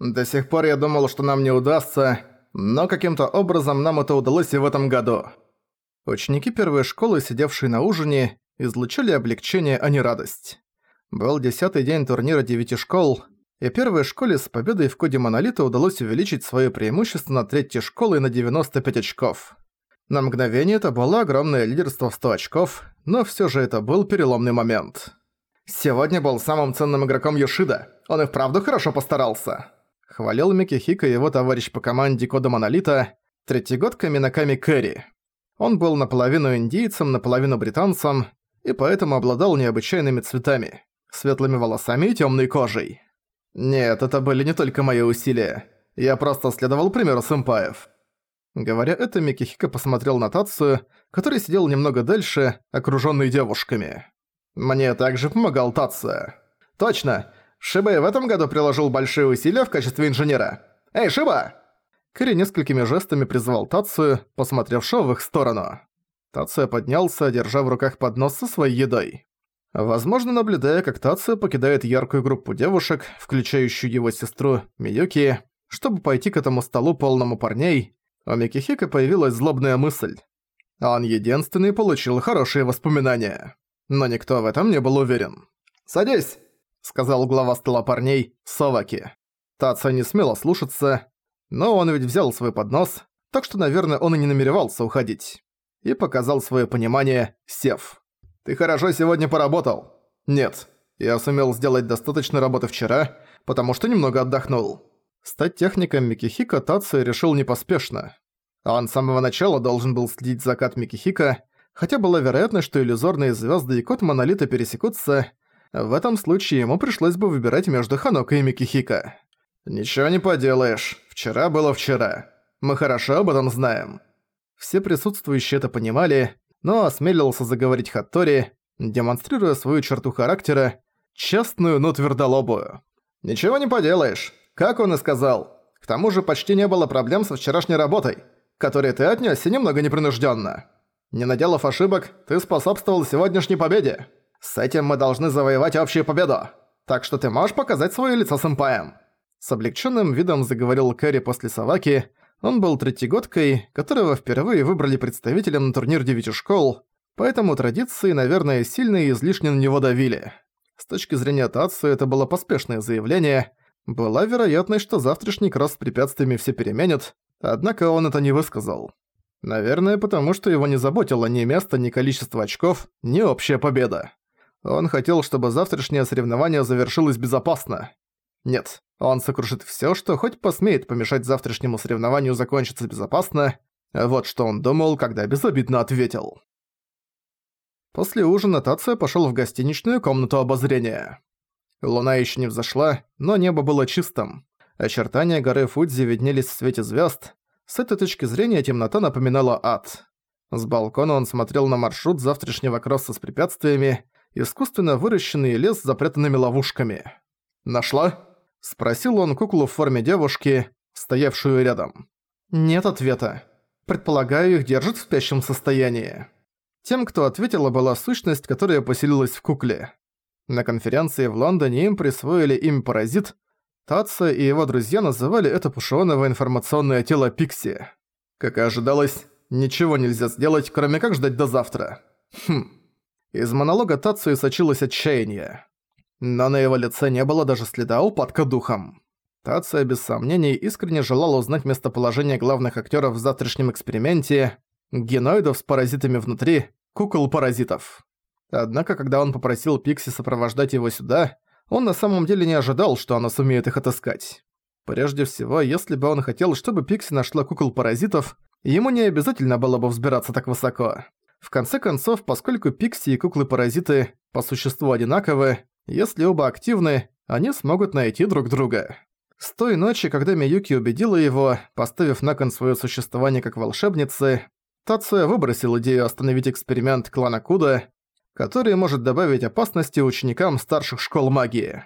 До сих пор я думал, что нам не удастся, но каким-то образом нам это удалось и в этом году. Ученики первой школы, сидевшие на ужине, излучали облегчение, а не радость. Был десятый день турнира девяти школ, и первой школе с победой в коде Монолита удалось увеличить свое преимущество на третьей школы на 95 очков. На мгновение это было огромное лидерство в 100 очков, но всё же это был переломный момент. «Сегодня был самым ценным игроком Йошида. Он и вправду хорошо постарался», — хвалил Микихика его товарищ по команде Кода Монолита, третьегодка Минаками Кэрри. Он был наполовину индийцем, наполовину британцем, и поэтому обладал необычайными цветами, светлыми волосами и тёмной кожей. Нет, это были не только мои усилия. Я просто следовал примеру сэмпаев. Говоря это, Микихика посмотрел на Тацию, который сидел немного дальше, окружённый девушками. Мне также помогал Тация. Точно! Шиба и в этом году приложил большие усилия в качестве инженера. Эй, Шиба! Кэри несколькими жестами призвал Тацию, посмотревшего в их сторону. Тация поднялся, держа в руках поднос со своей едой. Возможно, наблюдая, как Тация покидает яркую группу девушек, включающую его сестру Миюки, чтобы пойти к этому столу полному парней, у Микихика появилась злобная мысль. Он единственный получил хорошие воспоминания. Но никто в этом не был уверен. «Садись!» — сказал глава стола парней, Соваки. Тация не смело слушаться, но он ведь взял свой поднос, так что, наверное, он и не намеревался уходить. И показал свое понимание, сев. Ты хорошо сегодня поработал. Нет, я сумел сделать достаточно работы вчера, потому что немного отдохнул. Стать техником Микихика Тацию решил непоспешно. Он с самого начала должен был следить за кат Микихика, хотя была вероятность, что иллюзорные звезды и код Монолита пересекутся, в этом случае ему пришлось бы выбирать между Ханока и Микихика. «Ничего не поделаешь. Вчера было вчера. Мы хорошо об этом знаем». Все присутствующие это понимали, но осмелился заговорить Хаттори, демонстрируя свою черту характера, честную, но твердолобую. «Ничего не поделаешь, как он и сказал. К тому же почти не было проблем со вчерашней работой, которой ты отнесся немного непринужденно. Не наделав ошибок, ты способствовал сегодняшней победе. С этим мы должны завоевать общую победу. Так что ты можешь показать свое лицо сэмпаем». С облегченным видом заговорил Кэрри после Саваки, он был третьегодкой, которого впервые выбрали представителем на турнир девяти школ, поэтому традиции, наверное, сильно и излишне на него давили. С точки зрения Татсу это было поспешное заявление. Была вероятность, что завтрашний кросс с препятствиями все переменят, однако он это не высказал. Наверное, потому что его не заботило ни место, ни количество очков, ни общая победа. Он хотел, чтобы завтрашнее соревнование завершилось безопасно. Нет, он сокрушит всё, что хоть посмеет помешать завтрашнему соревнованию закончиться безопасно. Вот что он думал, когда безобидно ответил. После ужина Тация пошёл в гостиничную комнату обозрения. Луна ещё не взошла, но небо было чистым. Очертания горы Фудзи виднелись в свете звёзд. С этой точки зрения темнота напоминала ад. С балкона он смотрел на маршрут завтрашнего кросса с препятствиями, искусственно выращенный лес с запрятанными ловушками. «Нашла?» Спросил он куклу в форме девушки, стоявшую рядом. Нет ответа. Предполагаю, их держат в спящем состоянии. Тем, кто ответила, была сущность, которая поселилась в кукле. На конференции в Лондоне им присвоили имя «Паразит». Татса и его друзья называли это пушоновое информационное тело Пикси. Как и ожидалось, ничего нельзя сделать, кроме как ждать до завтра. Хм. Из монолога и сочилось отчаяние но на его лице не было даже следа упадка духом. Тация без сомнений искренне желала узнать местоположение главных актеров в завтрашнем эксперименте, геноидов с паразитами внутри, кукол-паразитов. Однако, когда он попросил Пикси сопровождать его сюда, он на самом деле не ожидал, что она сумеет их отыскать. Прежде всего, если бы он хотел, чтобы Пикси нашла кукол-паразитов, ему не обязательно было бы взбираться так высоко. В конце концов, поскольку Пикси и куклы-паразиты по существу одинаковы, если оба активны, они смогут найти друг друга. С той ночи, когда Миюки убедила его, поставив на кон своё существование как волшебницы, Тацуя выбросил идею остановить эксперимент клана Куда, который может добавить опасности ученикам старших школ магии.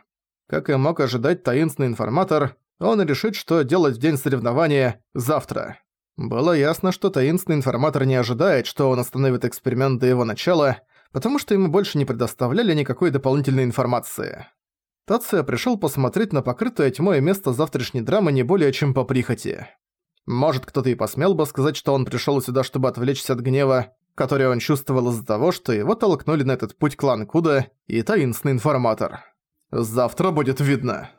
Как и мог ожидать таинственный информатор, он решит, что делать в день соревнования завтра. Было ясно, что таинственный информатор не ожидает, что он остановит эксперимент до его начала, потому что ему больше не предоставляли никакой дополнительной информации. Тация пришел посмотреть на покрытое тьмой место завтрашней драмы не более чем по прихоти. Может, кто-то и посмел бы сказать, что он пришел сюда, чтобы отвлечься от гнева, который он чувствовал из-за того, что его толкнули на этот путь клан Куда и таинственный информатор. Завтра будет видно.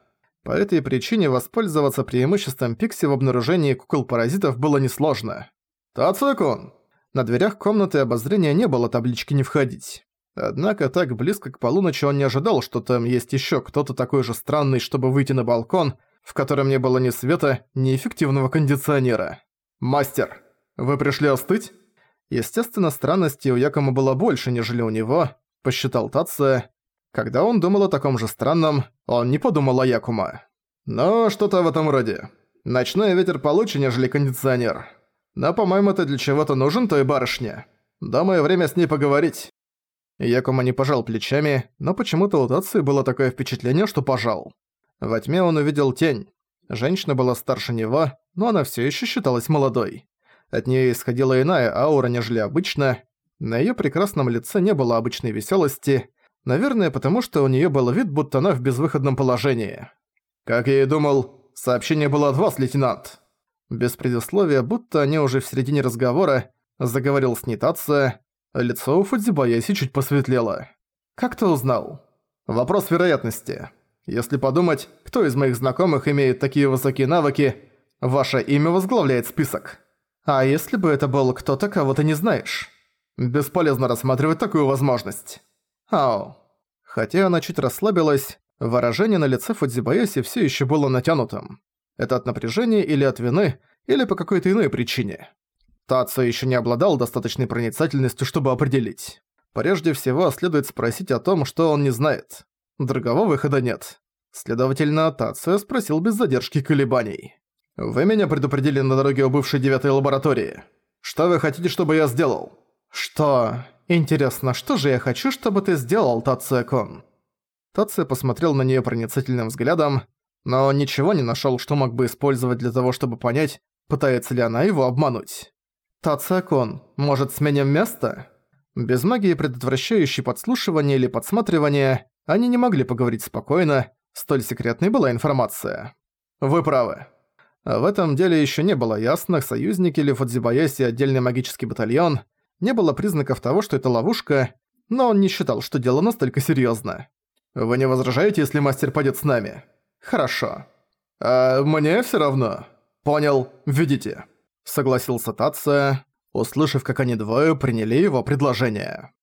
По этой причине воспользоваться преимуществом Пикси в обнаружении кукол-паразитов было несложно. «Тацуя-кун!» На дверях комнаты обозрения не было таблички «Не входить». Однако так близко к полуночи он не ожидал, что там есть ещё кто-то такой же странный, чтобы выйти на балкон, в котором не было ни света, ни эффективного кондиционера. «Мастер, вы пришли остыть?» Естественно, странностей у Якома было больше, нежели у него, посчитал Тация. Когда он думал о таком же странном, он не подумал о Якума. Но что-то в этом роде. Ночной ветер получше, нежели кондиционер. Но, по-моему, ты для чего-то нужен той барышне. Думаю, время с ней поговорить». Якума не пожал плечами, но почему-то у Тации было такое впечатление, что пожал. Во тьме он увидел тень. Женщина была старше него, но она все еще считалась молодой. От нее исходила иная аура, нежели обычно. На ее прекрасном лице не было обычной веселости, наверное, потому что у нее был вид, будто она в безвыходном положении. «Как я и думал, сообщение было от вас, лейтенант». Без предисловия, будто они уже в середине разговора, заговорил с Нитация, лицо у Фудзибаяси чуть посветлело. «Как ты узнал?» «Вопрос вероятности. Если подумать, кто из моих знакомых имеет такие высокие навыки, ваше имя возглавляет список. А если бы это был кто-то, кого ты не знаешь? Бесполезно рассматривать такую возможность». «Ау». Хотя она чуть расслабилась, выражение на лице Фудзибаяси все еще было натянутым. Это от напряжения или от вины, или по какой-то иной причине. Тацо еще не обладал достаточной проницательностью, чтобы определить. Прежде всего, следует спросить о том, что он не знает. Другого выхода нет. Следовательно, Тацио спросил без задержки колебаний. «Вы меня предупредили на дороге у бывшей девятой лаборатории. Что вы хотите, чтобы я сделал?» «Что? Интересно, что же я хочу, чтобы ты сделал, Тацио-кун?» Тацио посмотрел на нее проницательным взглядом, но ничего не нашел, что мог бы использовать для того, чтобы понять, пытается ли она его обмануть. «Тациакон, может, сменим место?» Без магии, предотвращающей подслушивание или подсматривание, они не могли поговорить спокойно, столь секретной была информация. «Вы правы». В этом деле еще не было ясно, союзники ли Фудзибаяси отдельный магический батальон, не было признаков того, что это ловушка, но он не считал, что дело настолько серьезно. «Вы не возражаете, если мастер пойдет с нами?» «Хорошо». «А мне все равно». «Понял, ведите», — согласился Тация, услышав, как они двое приняли его предложение.